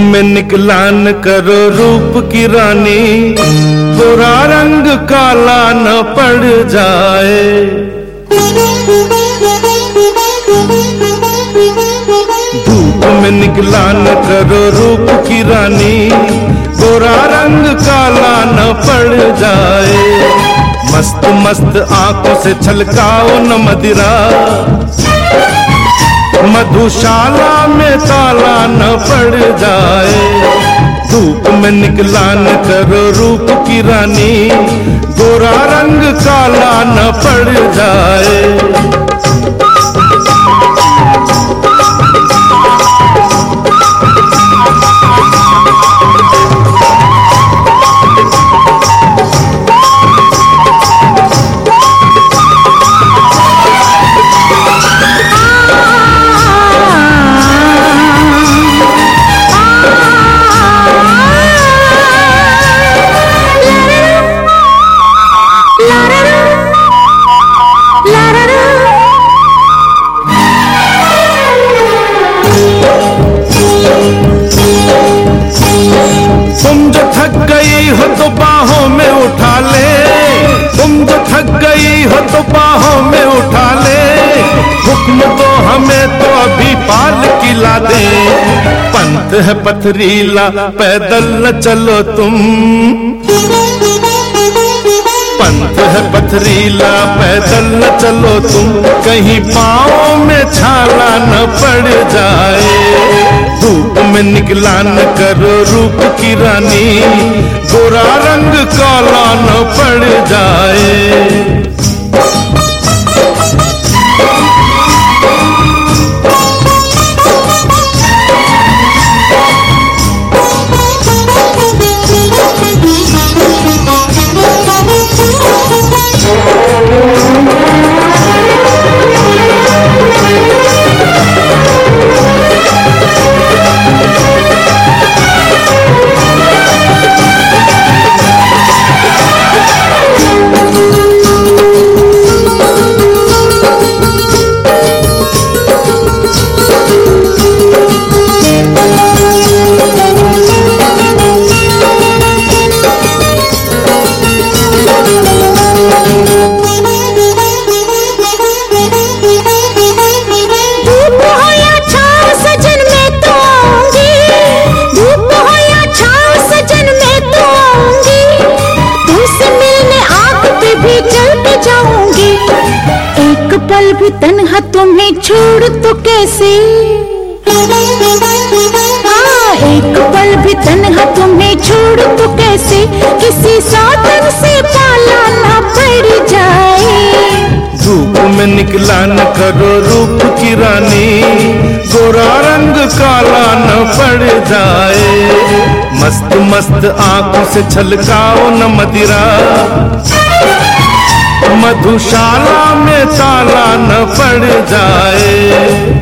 निकला न करो रूप की रानी। गोरा रंग काला न पड़ जाए। धूप में निकला न करो रूप की रानी। गोरा रंग काला न पड़ जाए। मस्त मस्त आँखों से छलकाओ न मदिरा। मधुशाला में ताला न पड़ जाए। धूप में निकला न करो रूप की रानी। गोरा रंग काला न पड़ जाए। बाहों में उठा ले। तुम जो थक गई हो तो बाहों में उठा ले। हुक्म तो हमें तो अभी पाल किला दे। पंथ है पथरीला, पैदल न चलो तुम। पंथ है पथरीला पैदल न चलो तुम, कहीं पाँव में छाला न पड़ जाए। धूप में निकला न करो रूप की रानी, गोरा रंग काला न पड़ जाए। तुम्हें छोड़ तो कैसे? हाँ एक पल भी तन्हा तुम्हें छोड़ तो कैसे? किसी साधन से पाला ना पड़ जाए। धूप में निकला न करो रूप की रानी। गोरा रंग काला न पड़ जाए। मस्त मस्त आँखों से छलकाओ न मदिरा। मधुशाला में ताला न पड़ जाए.